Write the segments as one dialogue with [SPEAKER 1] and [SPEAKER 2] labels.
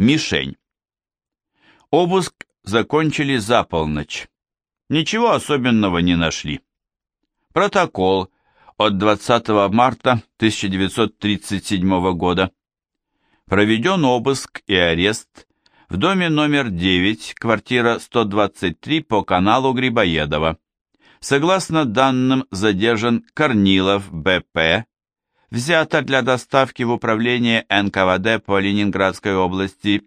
[SPEAKER 1] Мишень. Обыск закончили за полночь. Ничего особенного не нашли. Протокол от 20 марта 1937 года. Проведен обыск и арест в доме номер 9, квартира 123 по каналу Грибоедова. Согласно данным, задержан Корнилов Б.П., взято для доставки в управление НКВД по Ленинградской области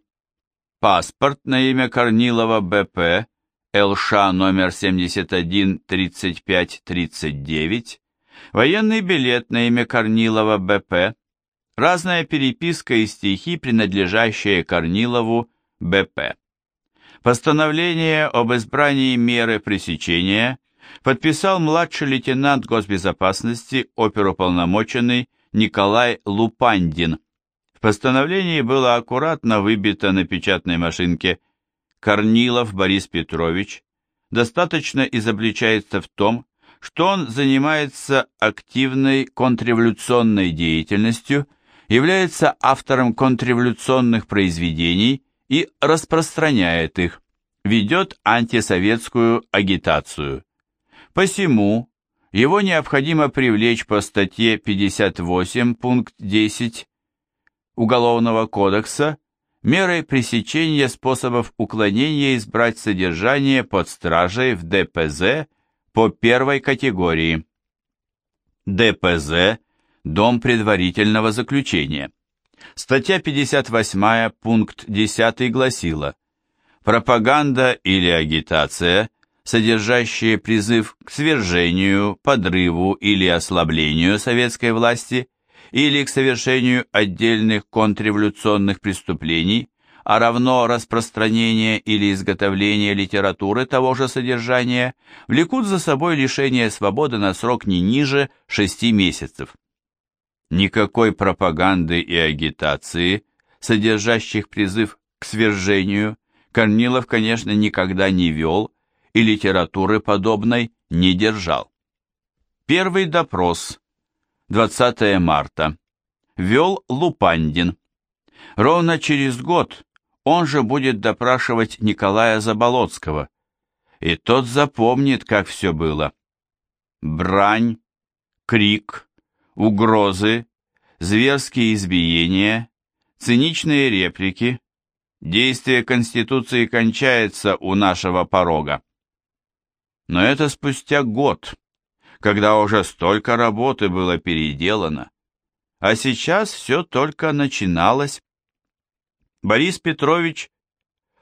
[SPEAKER 1] паспорт на имя Корнилова Б.П., ЛШ номер 713539, военный билет на имя Корнилова Б.П., разная переписка и стихи, принадлежащие Корнилову Б.П. Постановление об избрании меры пресечения подписал младший лейтенант госбезопасности оперуполномоченный Николай Лупандин. В постановлении было аккуратно выбито на печатной машинке Корнилов Борис Петрович достаточно изобличается в том, что он занимается активной контрреволюционной деятельностью, является автором контрреволюционных произведений и распространяет их, ведет антисоветскую агитацию. Посему его необходимо привлечь по статье 58 пункт 10 Уголовного кодекса мерой пресечения способов уклонения избрать содержание под стражей в ДПЗ по первой категории. ДПЗ – Дом предварительного заключения. Статья 58 пункт 10 гласила «Пропаганда или агитация – содержащие призыв к свержению, подрыву или ослаблению советской власти или к совершению отдельных контрреволюционных преступлений, а равно распространение или изготовление литературы того же содержания, влекут за собой лишение свободы на срок не ниже шести месяцев. Никакой пропаганды и агитации, содержащих призыв к свержению, Корнилов, конечно, никогда не вел и литературы подобной не держал. Первый допрос, 20 марта, вел Лупандин. Ровно через год он же будет допрашивать Николая Заболоцкого, и тот запомнит, как все было. Брань, крик, угрозы, зверские избиения, циничные реплики, действие Конституции кончается у нашего порога. Но это спустя год, когда уже столько работы было переделано. А сейчас все только начиналось. Борис Петрович,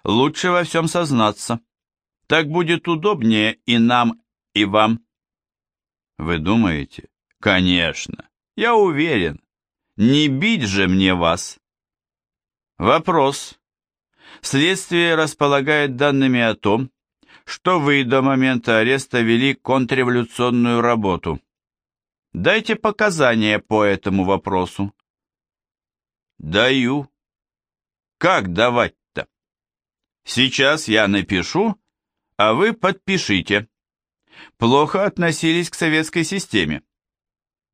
[SPEAKER 1] лучше во всем сознаться. Так будет удобнее и нам, и вам. Вы думаете? Конечно. Я уверен. Не бить же мне вас. Вопрос. Следствие располагает данными о том, что вы до момента ареста вели контрреволюционную работу. Дайте показания по этому вопросу. Даю. Как давать-то? Сейчас я напишу, а вы подпишите. Плохо относились к советской системе.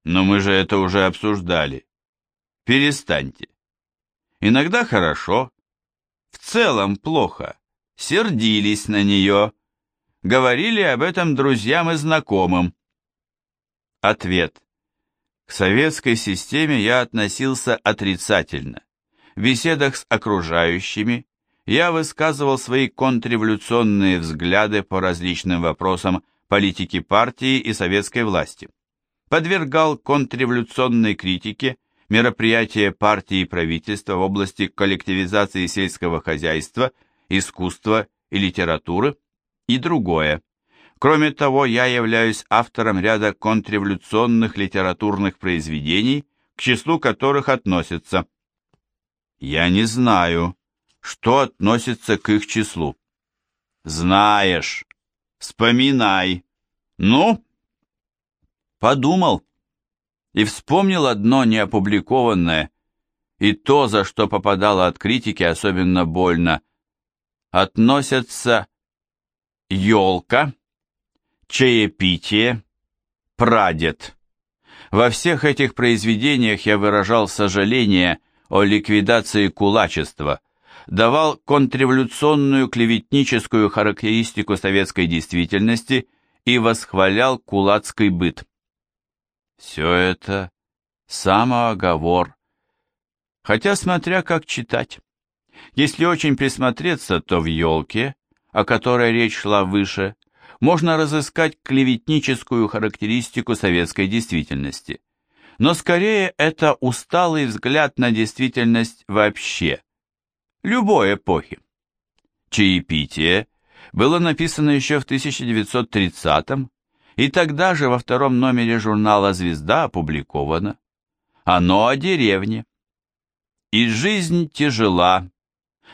[SPEAKER 1] Но мы же это уже обсуждали. Перестаньте. Иногда хорошо, в целом плохо. Сердились на нее, говорили об этом друзьям и знакомым. Ответ. К советской системе я относился отрицательно. В беседах с окружающими я высказывал свои контрреволюционные взгляды по различным вопросам политики партии и советской власти. Подвергал контрреволюционной критике мероприятия партии и правительства в области коллективизации сельского хозяйства, искусства и литературы, и другое. Кроме того, я являюсь автором ряда контрреволюционных литературных произведений, к числу которых относятся «Я не знаю, что относится к их числу». «Знаешь, вспоминай». «Ну?» Подумал и вспомнил одно неопубликованное, и то, за что попадало от критики особенно больно, относятся елка, чаепитие, прадед. Во всех этих произведениях я выражал сожаление о ликвидации кулачества, давал контрреволюционную клеветническую характеристику советской действительности и восхвалял кулацкий быт. Все это самооговор. Хотя смотря как читать. Если очень присмотреться, то в «Елке», о которой речь шла выше, можно разыскать клеветническую характеристику советской действительности. Но скорее это усталый взгляд на действительность вообще, любой эпохи. «Чаепитие» было написано еще в 1930-м, и тогда же во втором номере журнала «Звезда» опубликовано. Оно о деревне. И жизнь тяжела,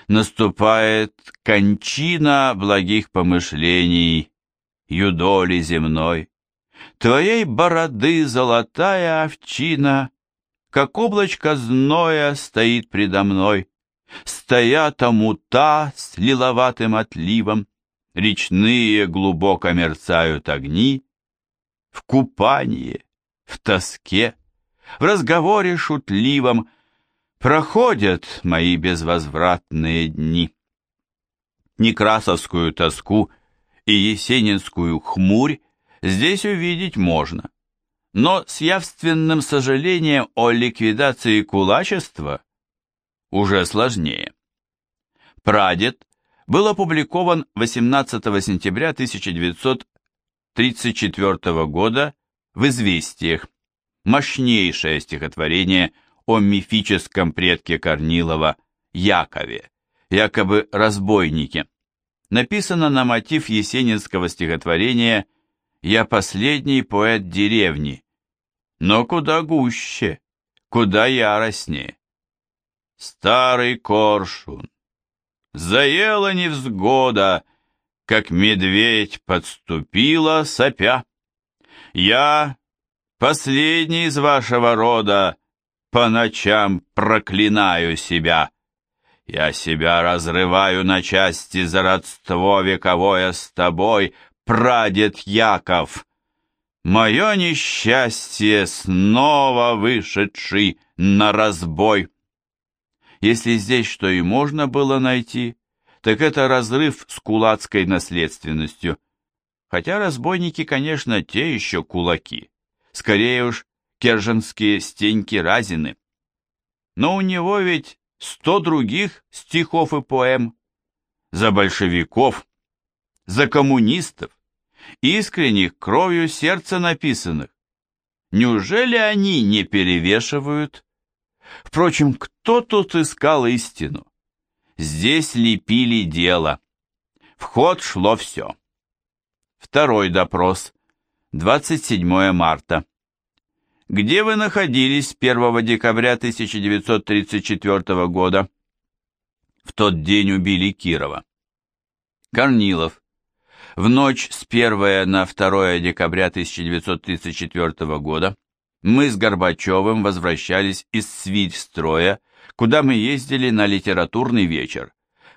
[SPEAKER 1] наступает кончина благих помышлений, юдоли земной. Твоей бороды золотая овчина, как облачко зноя стоит предо мной. Стоят омута с лиловатым отливом, речные глубоко мерцают огни. В купании, в тоске, в разговоре шутливом проходят мои безвозвратные дни. Некрасовскую тоску и есенинскую хмурь здесь увидеть можно, но с явственным сожалением о ликвидации кулачества уже сложнее. «Прадед» был опубликован 18 сентября 1934 года в «Известиях», мощнейшее стихотворение о мифическом предке Корнилова Якове, якобы разбойнике, написано на мотив есенинского стихотворения «Я последний поэт деревни», но куда гуще, куда яростнее. Старый коршун, заела невзгода, как медведь подступила сопя. Я, последний из вашего рода, по ночам проклинаю себя. Я себя разрываю на части за родство вековое с тобой, прадед Яков. Мое несчастье снова вышедший на разбой. Если здесь что и можно было найти, так это разрыв с кулацкой наследственностью. Хотя разбойники, конечно, те еще кулаки. Скорее уж, керженские стеньки разины. Но у него ведь сто других стихов и поэм. За большевиков, за коммунистов, искренних кровью сердца написанных. Неужели они не перевешивают? Впрочем, кто тут искал истину? Здесь лепили дело. В ход шло все. Второй допрос. 27 марта. Где вы находились 1 декабря 1934 года? В тот день убили Кирова. Корнилов. В ночь с 1 на 2 декабря 1934 года мы с Горбачевым возвращались из Свидстроя, куда мы ездили на литературный вечер.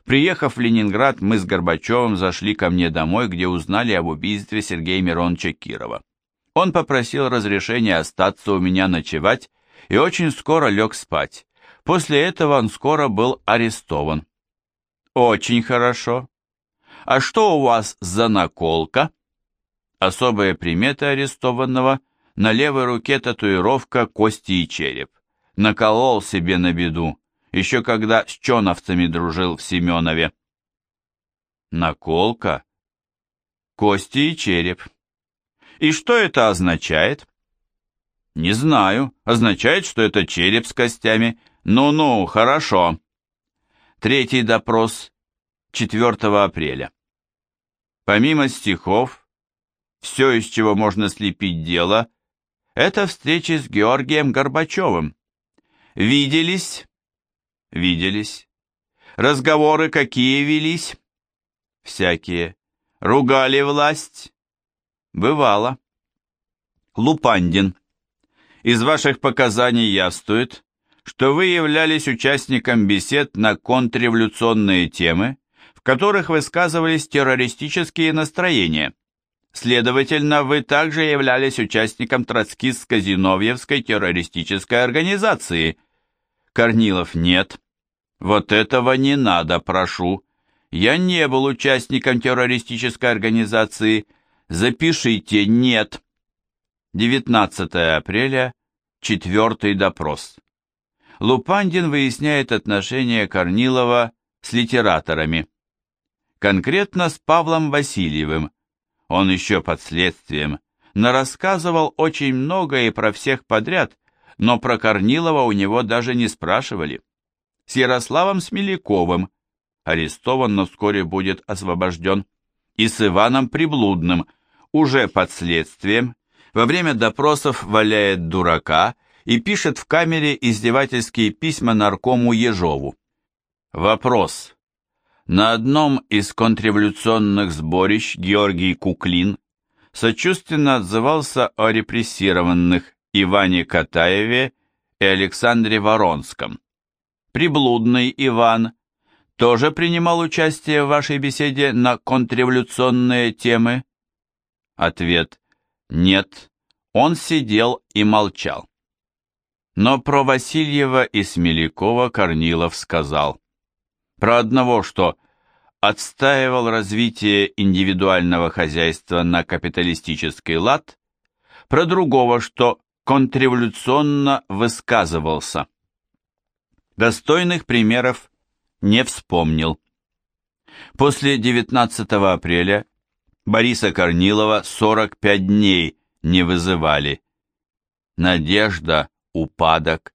[SPEAKER 1] Приехав в Ленинград, мы с Горбачевым зашли ко мне домой, где узнали об убийстве Сергея Мироновича Кирова. Он попросил разрешения остаться у меня ночевать и очень скоро лег спать. После этого он скоро был арестован. Очень хорошо. А что у вас за наколка? Особая примета арестованного – на левой руке татуировка кости и череп. Наколол себе на беду, еще когда с чоновцами дружил в Семенове. Наколка, кости и череп. И что это означает? Не знаю. Означает, что это череп с костями. Ну-ну, хорошо. Третий допрос 4 апреля. Помимо стихов, все, из чего можно слепить дело, это встречи с Георгием Горбачевым. Виделись? Виделись. Разговоры какие велись? Всякие. Ругали власть? Бывало. Лупандин. Из ваших показаний яствует, что вы являлись участником бесед на контрреволюционные темы, в которых высказывались террористические настроения. Следовательно, вы также являлись участником троцкистско-зиновьевской террористической организации. Корнилов нет. Вот этого не надо, прошу. Я не был участником террористической организации. Запишите «нет». 19 апреля, четвертый допрос. Лупандин выясняет отношения Корнилова с литераторами. Конкретно с Павлом Васильевым. Он еще под следствием. Нарассказывал очень многое про всех подряд, но про Корнилова у него даже не спрашивали. С Ярославом Смеляковым, арестован, но вскоре будет освобожден, и с Иваном Приблудным, уже под следствием, во время допросов валяет дурака и пишет в камере издевательские письма наркому Ежову. Вопрос. На одном из контрреволюционных сборищ Георгий Куклин сочувственно отзывался о репрессированных Иване Катаеве и Александре Воронском. Приблудный Иван тоже принимал участие в вашей беседе на контрреволюционные темы? Ответ нет, он сидел и молчал. Но про Васильева и Смелякова Корнилов сказал. Про одного, что отстаивал развитие индивидуального хозяйства на капиталистический лад, про другого, что контрреволюционно высказывался. Достойных примеров не вспомнил. После 19 апреля Бориса Корнилова 45 дней не вызывали. Надежда, упадок,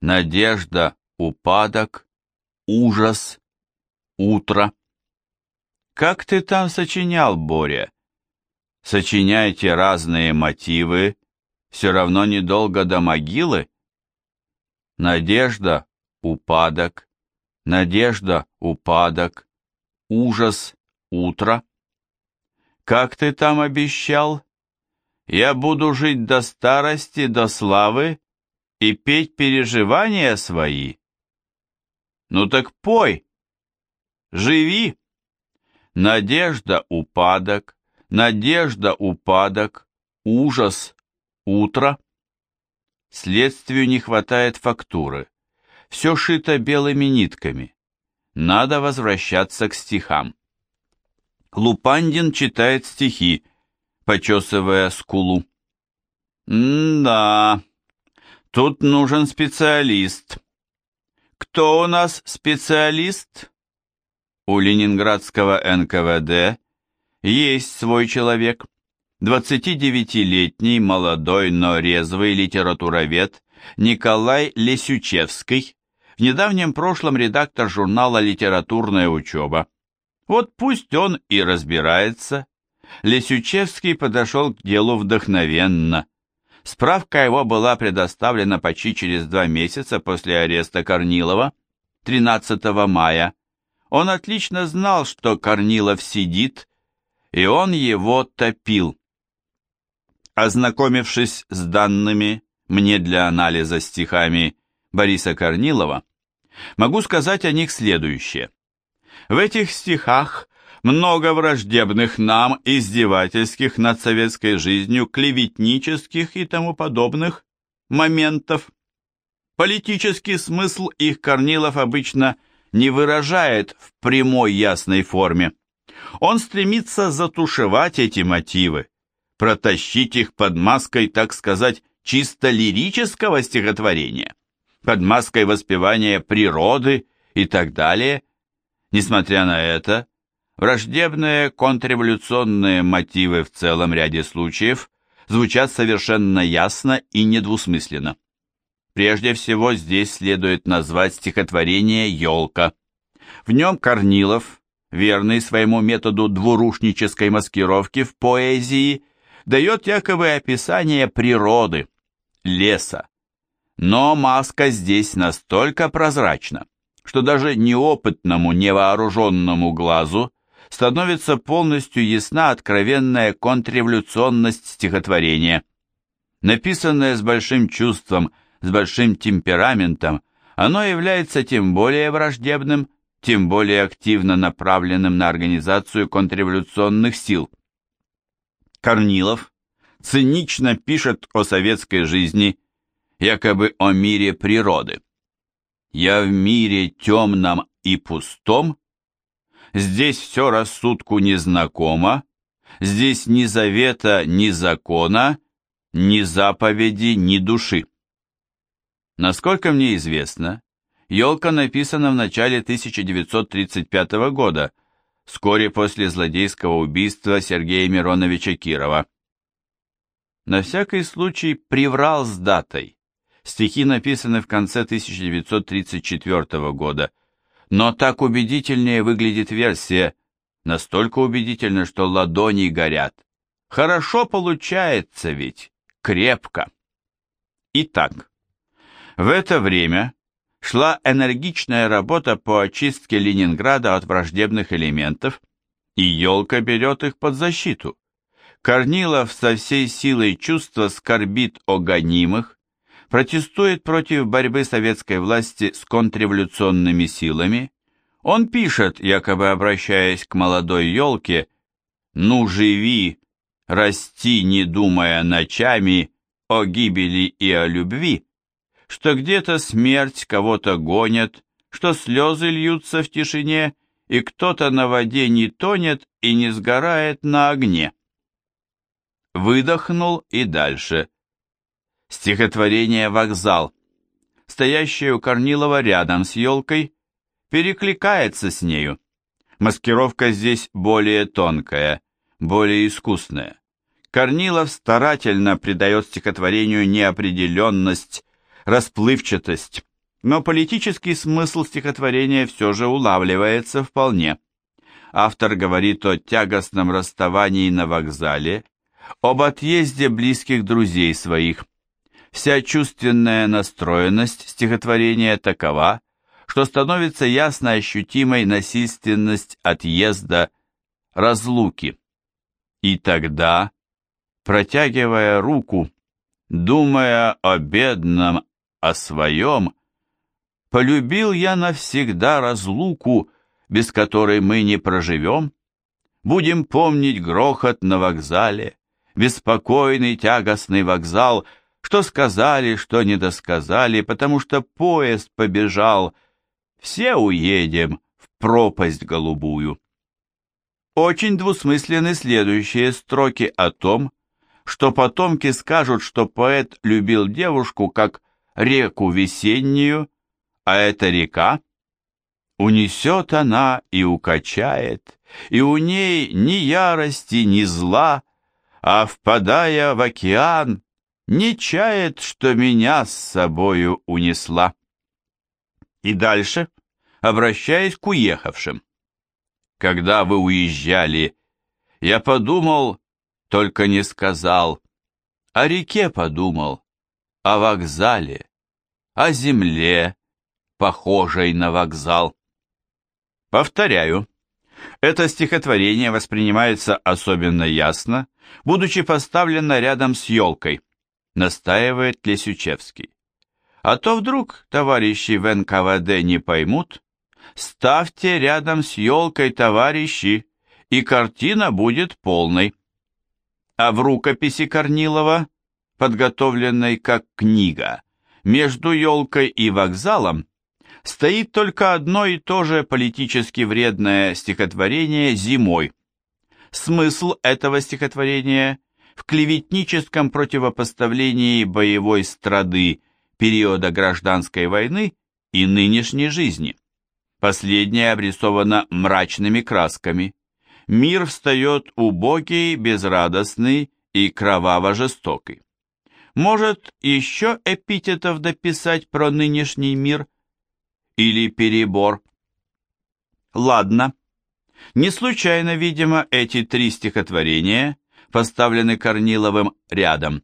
[SPEAKER 1] надежда, упадок, ужас, утро. Как ты там сочинял, Боря? Сочиняйте разные мотивы, все равно недолго до могилы. Надежда, упадок, надежда, упадок, ужас, утро. Как ты там обещал? Я буду жить до старости, до славы и петь переживания свои. Ну так пой, живи. Надежда, упадок, надежда, упадок, ужас, утро. Следствию не хватает фактуры. Все шито белыми нитками. Надо возвращаться к стихам. Лупандин читает стихи, почесывая скулу. «М-да, тут нужен специалист. Кто у нас специалист?» У ленинградского НКВД есть свой человек, 29-летний, молодой, но резвый литературовед Николай Лесючевский, в недавнем прошлом редактор журнала «Литературная учеба». Вот пусть он и разбирается. Лесючевский подошел к делу вдохновенно. Справка его была предоставлена почти через два месяца после ареста Корнилова, 13 мая. Он отлично знал, что Корнилов сидит, и он его топил. Ознакомившись с данными мне для анализа стихами Бориса Корнилова, могу сказать о них следующее. В этих стихах много враждебных нам издевательских над советской жизнью, клеветнических и тому подобных моментов. Политический смысл их Корнилов обычно не выражает в прямой ясной форме. Он стремится затушевать эти мотивы, протащить их под маской, так сказать, чисто лирического стихотворения, под маской воспевания природы и так далее – Несмотря на это, враждебные контрреволюционные мотивы в целом ряде случаев звучат совершенно ясно и недвусмысленно. Прежде всего здесь следует назвать стихотворение «Елка». В нем Корнилов, верный своему методу двурушнической маскировки в поэзии, дает якобы описание природы, леса. Но маска здесь настолько прозрачна, что даже неопытному, невооруженному глазу становится полностью ясна откровенная контрреволюционность стихотворения. Написанное с большим чувством, с большим темпераментом, оно является тем более враждебным, тем более активно направленным на организацию контрреволюционных сил. Корнилов цинично пишет о советской жизни, якобы о мире природы. Я в мире темном и пустом, Здесь все рассудку незнакомо, Здесь ни завета, ни закона, Ни заповеди, ни души. Насколько мне известно, елка написана в начале 1935 года, вскоре после злодейского убийства Сергея Мироновича Кирова. На всякий случай приврал с датой. Стихи написаны в конце 1934 года, но так убедительнее выглядит версия, настолько убедительно, что ладони горят. Хорошо получается ведь, крепко. Итак, в это время шла энергичная работа по очистке Ленинграда от враждебных элементов, и елка берет их под защиту. Корнилов со всей силой чувства скорбит о гонимых, протестует против борьбы советской власти с контрреволюционными силами. Он пишет, якобы обращаясь к молодой елке, «Ну, живи, расти, не думая ночами о гибели и о любви», что где-то смерть кого-то гонит, что слезы льются в тишине, и кто-то на воде не тонет и не сгорает на огне. Выдохнул и дальше. Стихотворение «Вокзал», стоящее у Корнилова рядом с елкой, перекликается с нею. Маскировка здесь более тонкая, более искусная. Корнилов старательно придает стихотворению неопределенность, расплывчатость, но политический смысл стихотворения все же улавливается вполне. Автор говорит о тягостном расставании на вокзале, об отъезде близких друзей своих. Вся чувственная настроенность стихотворения такова, что становится ясно ощутимой насильственность отъезда, разлуки. И тогда, протягивая руку, думая о бедном о своем, полюбил я навсегда разлуку, без которой мы не проживем. Будем помнить грохот на вокзале, беспокойный тягостный вокзал, что сказали, что не досказали, потому что поезд побежал. Все уедем в пропасть голубую. Очень двусмысленны следующие строки о том, что потомки скажут, что поэт любил девушку как реку весеннюю, а эта река унесет она и укачает, и у ней ни ярости, ни зла, а, впадая в океан, не чает, что меня с собою унесла. И дальше, обращаясь к уехавшим. Когда вы уезжали, я подумал, только не сказал, о реке подумал, о вокзале, о земле, похожей на вокзал. Повторяю, это стихотворение воспринимается особенно ясно, будучи поставлено рядом с елкой, настаивает Лесючевский. А то вдруг товарищи в НКВД не поймут, ставьте рядом с елкой, товарищи, и картина будет полной. А в рукописи Корнилова, подготовленной как книга, между елкой и вокзалом стоит только одно и то же политически вредное стихотворение «Зимой». Смысл этого стихотворения в клеветническом противопоставлении боевой страды периода гражданской войны и нынешней жизни. Последняя обрисована мрачными красками. Мир встает убогий, безрадостный и кроваво-жестокий. Может, еще эпитетов дописать про нынешний мир? Или перебор? Ладно. Не случайно, видимо, эти три стихотворения поставлены Корниловым рядом.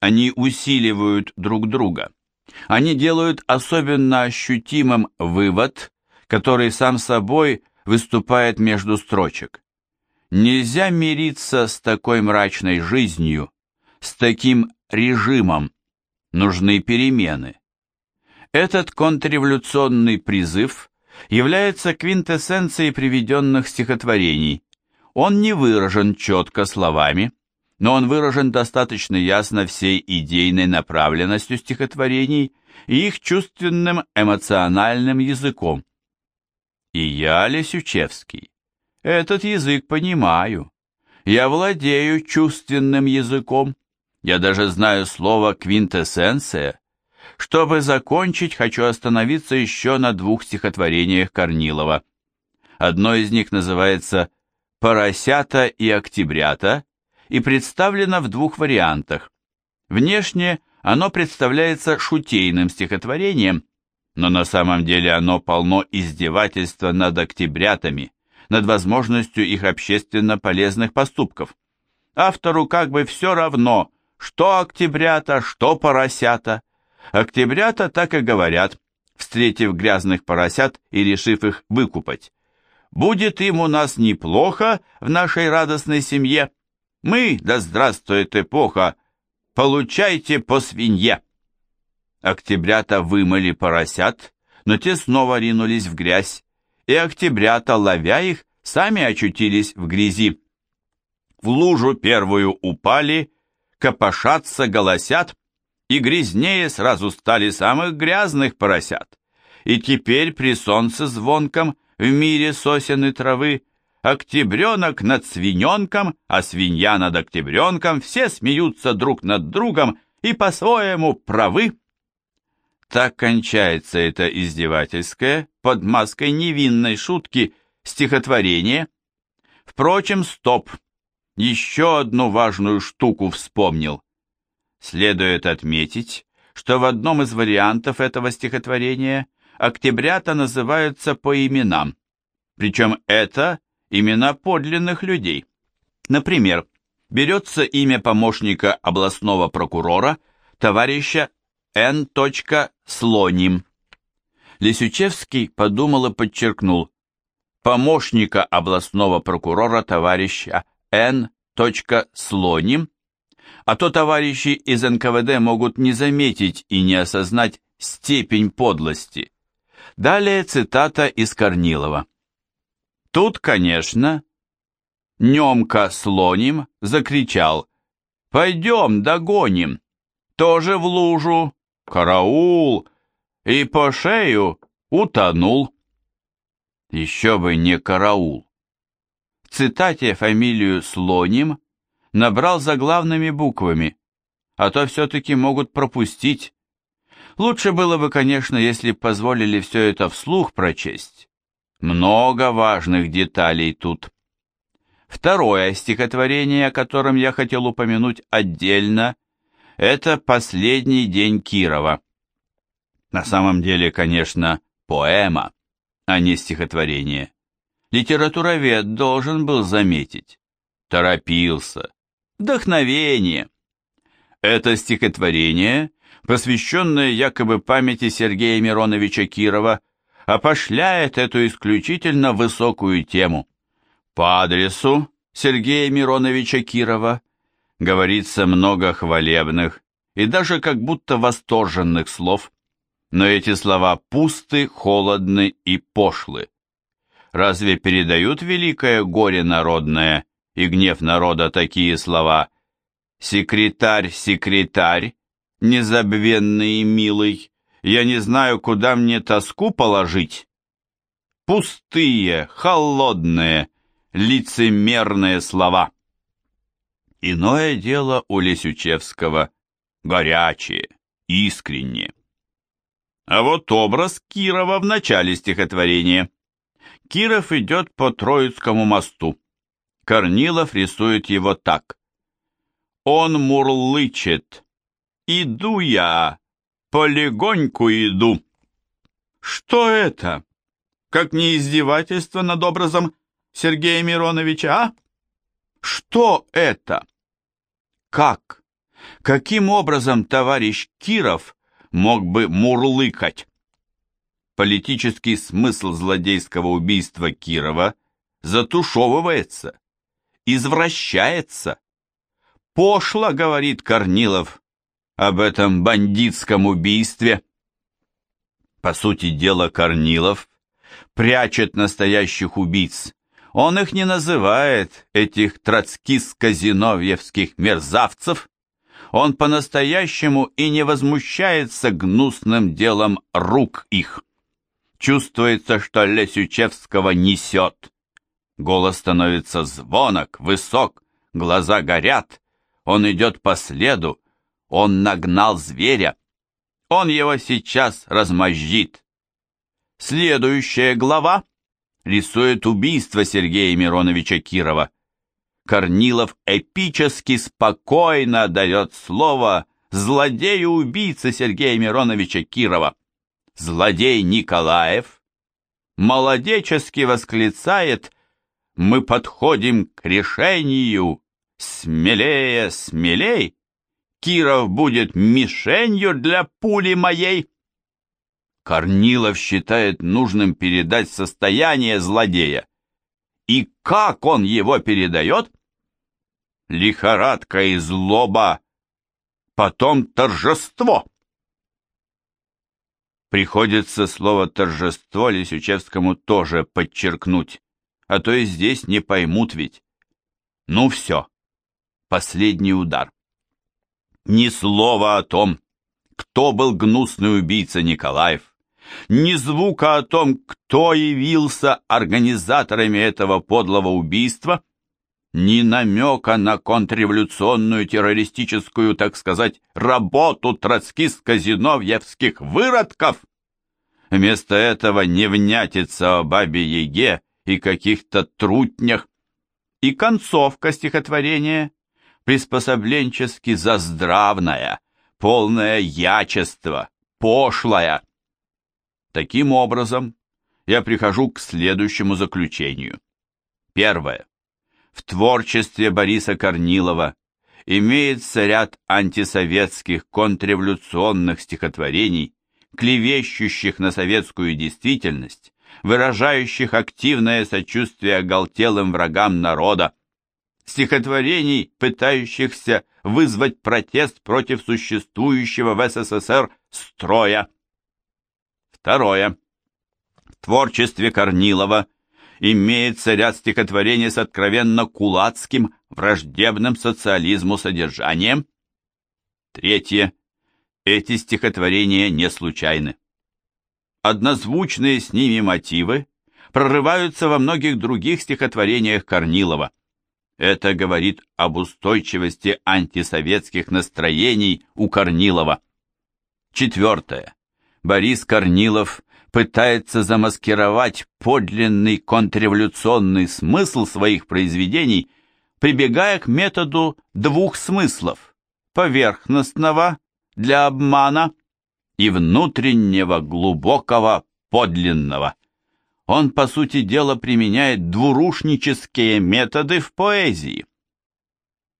[SPEAKER 1] Они усиливают друг друга. Они делают особенно ощутимым вывод, который сам собой выступает между строчек. Нельзя мириться с такой мрачной жизнью, с таким режимом, нужны перемены. Этот контрреволюционный призыв является квинтэссенцией приведенных стихотворений. Он не выражен четко словами, но он выражен достаточно ясно всей идейной направленностью стихотворений и их чувственным эмоциональным языком. И я, Лесючевский, этот язык понимаю. Я владею чувственным языком. Я даже знаю слово «квинтэссенция». Чтобы закончить, хочу остановиться еще на двух стихотворениях Корнилова. Одно из них называется «Поросята и октябрята» и представлено в двух вариантах. Внешне оно представляется шутейным стихотворением, но на самом деле оно полно издевательства над октябрятами, над возможностью их общественно полезных поступков. Автору как бы все равно, что октябрята, что поросята. Октябрята так и говорят, встретив грязных поросят и решив их выкупать. «Будет им у нас неплохо в нашей радостной семье. Мы, да здравствует эпоха, получайте по свинье». Октябрята вымыли поросят, но те снова ринулись в грязь, и октябрята, ловя их, сами очутились в грязи. В лужу первую упали, копошатся, голосят, и грязнее сразу стали самых грязных поросят. И теперь при солнце звонком в мире сосен и травы октябренок над свиненком, а свинья над октябренком, все смеются друг над другом и по-своему правы. Так кончается это издевательское, под маской невинной шутки, стихотворение. Впрочем, стоп, еще одну важную штуку вспомнил. Следует отметить, что в одном из вариантов этого стихотворения октябрята называются по именам, причем это имена подлинных людей. Например, берется имя помощника областного прокурора, товарища Н. Слоним. Лисючевский подумал и подчеркнул помощника областного прокурора товарища Н. Слоним, а то товарищи из НКВД могут не заметить и не осознать степень подлости. Далее цитата из Корнилова. Тут, конечно, Немка Слоним закричал «Пойдем, догоним!» Тоже в лужу, караул, и по шею утонул. Еще бы не караул. В цитате фамилию Слоним набрал заглавными буквами, а то все-таки могут пропустить. Лучше было бы, конечно, если позволили все это вслух прочесть. Много важных деталей тут. Второе стихотворение, о котором я хотел упомянуть отдельно, это «Последний день Кирова». На самом деле, конечно, поэма, а не стихотворение. Литературовед должен был заметить. Торопился. Вдохновение. Это стихотворение, посвященное якобы памяти Сергея Мироновича Кирова, опошляет эту исключительно высокую тему. По адресу Сергея Мироновича Кирова говорится много хвалебных и даже как будто восторженных слов, но эти слова пусты, холодны и пошлы. Разве передают великое горе народное и гнев народа такие слова «Секретарь, секретарь, незабвенный и милый, я не знаю, куда мне тоску положить»? Пустые, холодные, лицемерные слова. Иное дело у Лесючевского, горячее, искреннее. А вот образ Кирова в начале стихотворения. Киров идет по Троицкому мосту. Корнилов рисует его так. Он мурлычет. «Иду я, полегоньку иду». Что это? Как не издевательство над образом Сергея Мироновича, а? Что это? Как? Каким образом товарищ Киров мог бы мурлыкать? Политический смысл злодейского убийства Кирова затушевывается, извращается. Пошло, говорит Корнилов, об этом бандитском убийстве. По сути дела, Корнилов прячет настоящих убийц. Он их не называет, этих троцкистско-зиновьевских мерзавцев. Он по-настоящему и не возмущается гнусным делом рук их. Чувствуется, что Лесючевского несет. Голос становится звонок, высок, глаза горят. Он идет по следу. Он нагнал зверя. Он его сейчас размозжит. Следующая глава рисует убийство Сергея Мироновича Кирова. Корнилов эпически спокойно дает слово злодею-убийце Сергея Мироновича Кирова. Злодей Николаев молодечески восклицает «Мы подходим к решению! Смелее, смелей! Киров будет мишенью для пули моей!» Корнилов считает нужным передать состояние злодея. И как он его передает? Лихорадка и злоба, потом торжество. Приходится слово «торжество» Лисючевскому тоже подчеркнуть, а то и здесь не поймут ведь. Ну все, последний удар. Ни слова о том, кто был гнусный убийца Николаев, ни звука о том, кто явился организаторами этого подлого убийства, ни намека на контрреволюционную террористическую, так сказать, работу троцкистско-зиновьевских выродков. Вместо этого невнятица о бабе-яге и каких-то трутнях. И концовка стихотворения приспособленчески заздравная, полное ячество, пошлая. Таким образом, я прихожу к следующему заключению. Первое. В творчестве Бориса Корнилова имеется ряд антисоветских контрреволюционных стихотворений, клевещущих на советскую действительность, выражающих активное сочувствие оголтелым врагам народа, стихотворений, пытающихся вызвать протест против существующего в СССР строя. Второе. В творчестве Корнилова имеется ряд стихотворений с откровенно кулацким, враждебным социализму содержанием. Третье. Эти стихотворения не случайны. Однозвучные с ними мотивы прорываются во многих других стихотворениях Корнилова. Это говорит об устойчивости антисоветских настроений у Корнилова. Четвертое. Борис Корнилов пытается замаскировать подлинный контрреволюционный смысл своих произведений, прибегая к методу двух смыслов – поверхностного для обмана и внутреннего глубокого подлинного. Он, по сути дела, применяет двурушнические методы в поэзии.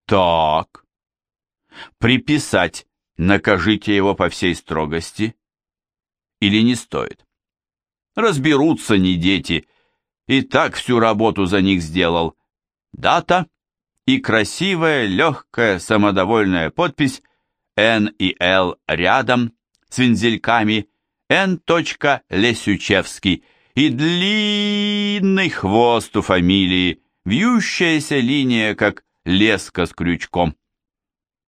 [SPEAKER 1] Так, приписать «накажите его по всей строгости» или не стоит. Разберутся не дети, и так всю работу за них сделал. Дата и красивая, легкая, самодовольная подпись Н и Л рядом с вензельками Н. Лесючевский и длинный хвост у фамилии, вьющаяся линия, как леска с крючком.